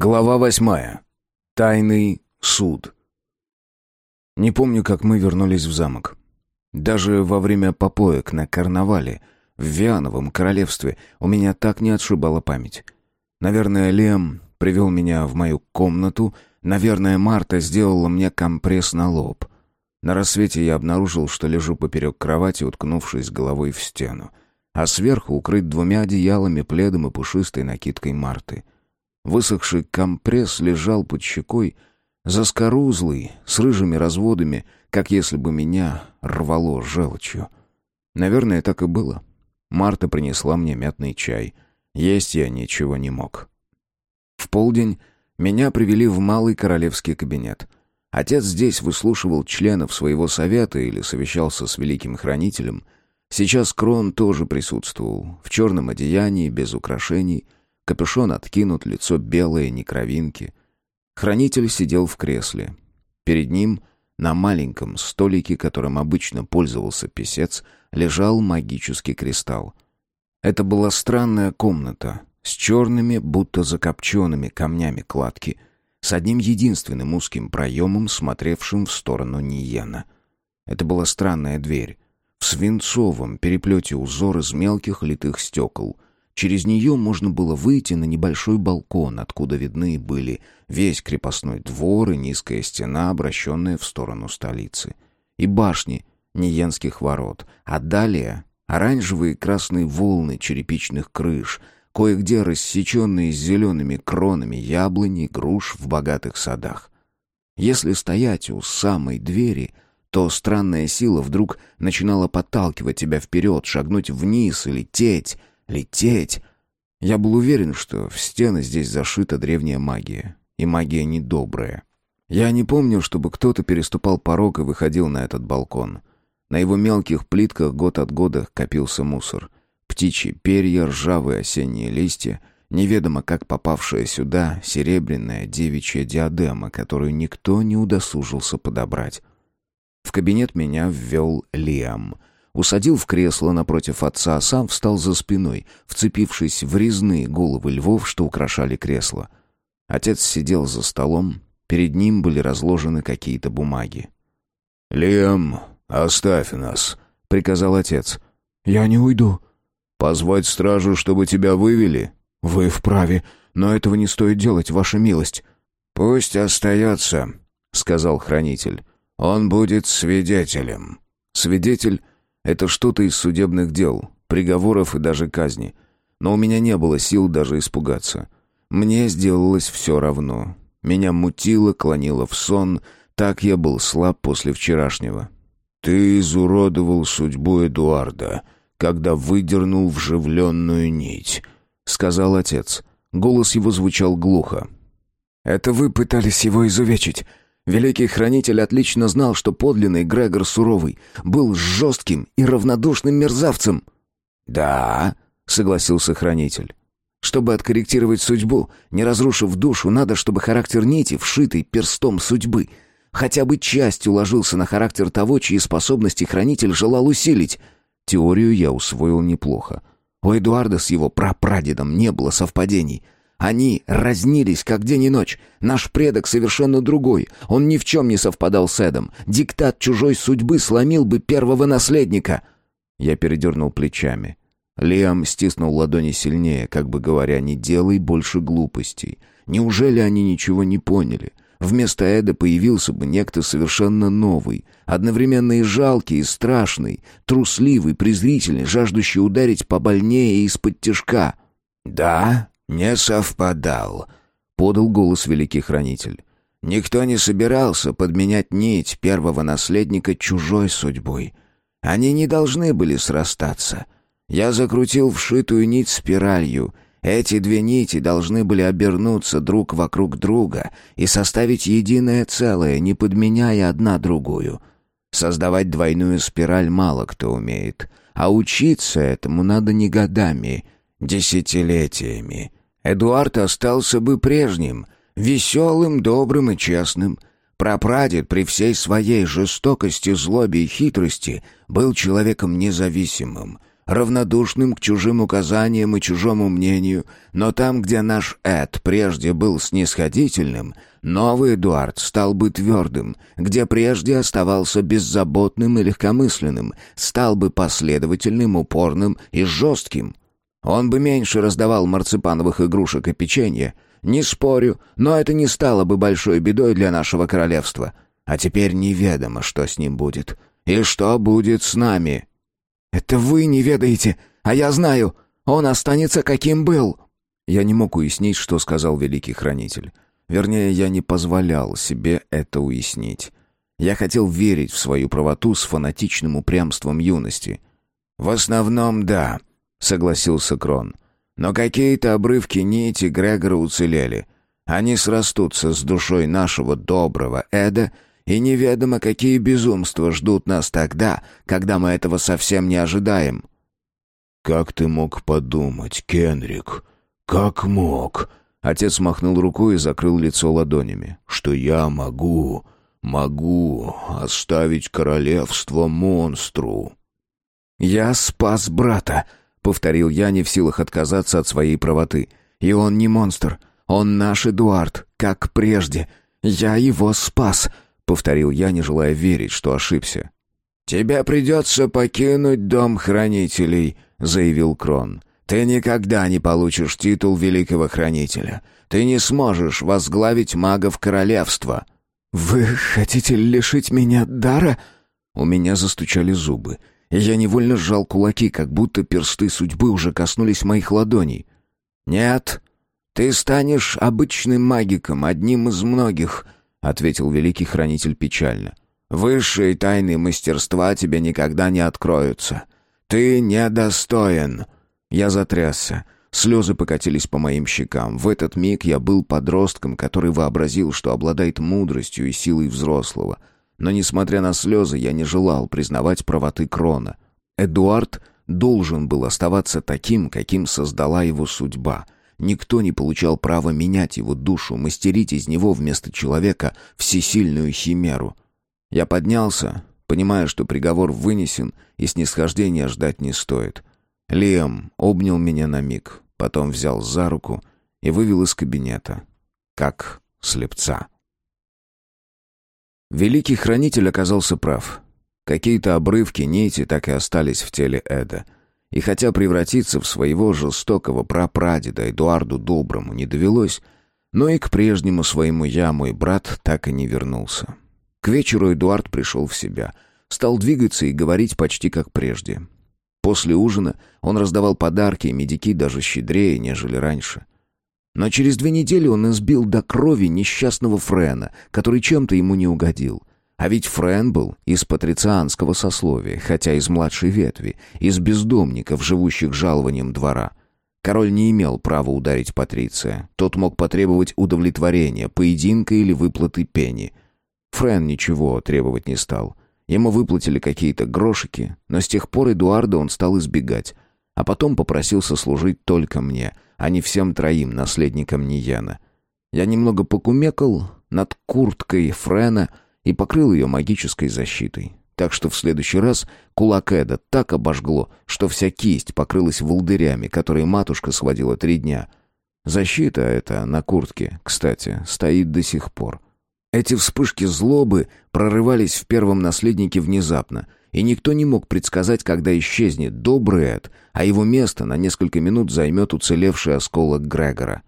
Глава восьмая. Тайный суд. Не помню, как мы вернулись в замок. Даже во время попоек на карнавале в Виановом королевстве у меня так не отшибала память. Наверное, Лем привел меня в мою комнату, наверное, Марта сделала мне компресс на лоб. На рассвете я обнаружил, что лежу поперек кровати, уткнувшись головой в стену, а сверху укрыт двумя одеялами, пледом и пушистой накидкой Марты — Высохший компресс лежал под щекой, заскорузлый, с рыжими разводами, как если бы меня рвало желчью. Наверное, так и было. Марта принесла мне мятный чай. Есть я ничего не мог. В полдень меня привели в малый королевский кабинет. Отец здесь выслушивал членов своего совета или совещался с великим хранителем. Сейчас Крон тоже присутствовал, в черном одеянии, без украшений — Капюшон откинут, лицо белое, не кровинки. Хранитель сидел в кресле. Перед ним, на маленьком столике, которым обычно пользовался писец, лежал магический кристалл. Это была странная комната с черными, будто закопченными камнями кладки, с одним единственным узким проемом, смотревшим в сторону Ниена. Это была странная дверь. В свинцовом переплете узор из мелких литых стекол — Через нее можно было выйти на небольшой балкон, откуда видны были весь крепостной двор и низкая стена, обращенная в сторону столицы. И башни Ниенских ворот, а далее оранжевые и красные волны черепичных крыш, кое-где рассеченные зелеными кронами яблони и груш в богатых садах. Если стоять у самой двери — то странная сила вдруг начинала подталкивать тебя вперед, шагнуть вниз и лететь, Лететь! Я был уверен, что в стены здесь зашита древняя магия. И магия недобрая. Я не помню, чтобы кто-то переступал порог и выходил на этот балкон. На его мелких плитках год от года копился мусор. Птичьи перья, ржавые осенние листья, неведомо как попавшая сюда серебряная девичья диадема, которую никто не удосужился подобрать. В кабинет меня ввел Лиам — усадил в кресло напротив отца, а сам встал за спиной, вцепившись в резные головы львов, что украшали кресло. Отец сидел за столом, перед ним были разложены какие-то бумаги. «Лем, оставь нас», — приказал отец. «Я не уйду». «Позвать стражу, чтобы тебя вывели?» «Вы вправе, но этого не стоит делать, ваша милость». «Пусть остается», — сказал хранитель. «Он будет свидетелем». Свидетель это что-то из судебных дел, приговоров и даже казни. Но у меня не было сил даже испугаться. Мне сделалось все равно. Меня мутило, клонило в сон. Так я был слаб после вчерашнего. «Ты изуродовал судьбу Эдуарда, когда выдернул вживленную нить», — сказал отец. Голос его звучал глухо. «Это вы пытались его изувечить. Великий хранитель отлично знал, что подлинный Грегор Суровый был жестким и равнодушным мерзавцем. «Да», — согласился хранитель. «Чтобы откорректировать судьбу, не разрушив душу, надо, чтобы характер нити, вшитый перстом судьбы, хотя бы частью ложился на характер того, чьи способности хранитель желал усилить. Теорию я усвоил неплохо. У Эдуарда с его прапрадедом не было совпадений». Они разнились, как день и ночь. Наш предок совершенно другой. Он ни в чем не совпадал с Эдом. Диктат чужой судьбы сломил бы первого наследника. Я передернул плечами. Лиам стиснул ладони сильнее, как бы говоря, не делай больше глупостей. Неужели они ничего не поняли? Вместо Эда появился бы некто совершенно новый, одновременно и жалкий, и страшный, трусливый, презрительный, жаждущий ударить побольнее и из-под тяжка. «Да, «Не совпадал», — подал голос великий хранитель. «Никто не собирался подменять нить первого наследника чужой судьбой. Они не должны были срастаться. Я закрутил вшитую нить спиралью. Эти две нити должны были обернуться друг вокруг друга и составить единое целое, не подменяя одна другую. Создавать двойную спираль мало кто умеет, а учиться этому надо не годами, десятилетиями». Эдуард остался бы прежним, веселым, добрым и честным. Прапрадед при всей своей жестокости, злобе и хитрости был человеком независимым, равнодушным к чужим указаниям и чужому мнению, но там, где наш Эд прежде был снисходительным, новый Эдуард стал бы твердым, где прежде оставался беззаботным и легкомысленным, стал бы последовательным, упорным и жестким. Он бы меньше раздавал марципановых игрушек и печенья. Не спорю, но это не стало бы большой бедой для нашего королевства. А теперь неведомо, что с ним будет. И что будет с нами. «Это вы не ведаете, а я знаю. Он останется каким был». Я не мог уяснить, что сказал великий хранитель. Вернее, я не позволял себе это уяснить. Я хотел верить в свою правоту с фанатичным упрямством юности. «В основном, да», — согласился Крон. «Но какие-то обрывки нити Грегора уцелели. Они срастутся с душой нашего доброго Эда и неведомо, какие безумства ждут нас тогда, когда мы этого совсем не ожидаем». «Как ты мог подумать, Кенрик? Как мог?» Отец махнул рукой и закрыл лицо ладонями. «Что я могу, могу оставить королевство монстру». «Я спас брата», — повторил я, не в силах отказаться от своей правоты. «И он не монстр. Он наш Эдуард, как прежде. Я его спас повторил я, не желая верить, что ошибся. «Тебе придется покинуть дом хранителей», — заявил Крон. «Ты никогда не получишь титул великого хранителя. Ты не сможешь возглавить магов королевства». «Вы хотите лишить меня дара?» У меня застучали зубы, и я невольно сжал кулаки, как будто персты судьбы уже коснулись моих ладоней. «Нет, ты станешь обычным магиком, одним из многих», — ответил великий хранитель печально. «Высшие тайны мастерства тебе никогда не откроются. Ты недостоин». Я затрясся. Слезы покатились по моим щекам. В этот миг я был подростком, который вообразил, что обладает мудростью и силой взрослого. Но, несмотря на слезы, я не желал признавать правоты Крона. Эдуард должен был оставаться таким, каким создала его судьба — Никто не получал права менять его душу, мастерить из него вместо человека всесильную химеру. Я поднялся, понимая, что приговор вынесен и снисхождения ждать не стоит. Лиам обнял меня на миг, потом взял за руку и вывел из кабинета, как слепца. Великий хранитель оказался прав. Какие-то обрывки нити так и остались в теле Эда — и хотя превратиться в своего жестокого прапрадеда Эдуарду Доброму не довелось, но и к прежнему своему я, мой брат, так и не вернулся. К вечеру Эдуард пришел в себя, стал двигаться и говорить почти как прежде. После ужина он раздавал подарки и медики даже щедрее, нежели раньше. Но через две недели он избил до крови несчастного Френа, который чем-то ему не угодил. А ведь Френ был из патрицианского сословия, хотя из младшей ветви, из бездомников, живущих жалованием двора. Король не имел права ударить Патриция. Тот мог потребовать удовлетворения, поединка или выплаты пени. Френ ничего требовать не стал. Ему выплатили какие-то грошики, но с тех пор Эдуарда он стал избегать. А потом попросился служить только мне, а не всем троим наследникам Нияна. Я немного покумекал над курткой Френа — и покрыл ее магической защитой. Так что в следующий раз кулак Эда так обожгло, что вся кисть покрылась волдырями, которые матушка сводила три дня. Защита эта на куртке, кстати, стоит до сих пор. Эти вспышки злобы прорывались в первом наследнике внезапно, и никто не мог предсказать, когда исчезнет добрый Эд, а его место на несколько минут займет уцелевший осколок Грегора.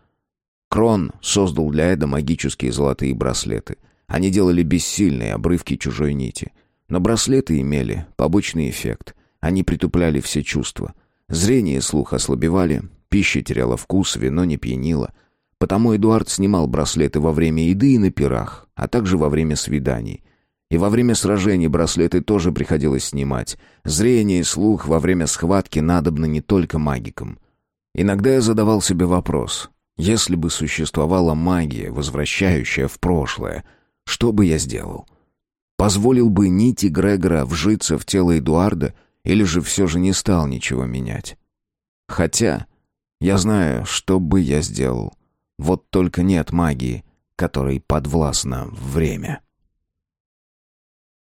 Крон создал для Эда магические золотые браслеты — они делали бессильные обрывки чужой нити. Но браслеты имели побочный эффект. Они притупляли все чувства. Зрение и слух ослабевали, пища теряла вкус, вино не пьянило. Потому Эдуард снимал браслеты во время еды и на пирах, а также во время свиданий. И во время сражений браслеты тоже приходилось снимать. Зрение и слух во время схватки надобно не только магикам. Иногда я задавал себе вопрос. Если бы существовала магия, возвращающая в прошлое — что бы я сделал? Позволил бы нити Грегора вжиться в тело Эдуарда или же все же не стал ничего менять? Хотя я знаю, что бы я сделал. Вот только нет магии, которой подвластно время.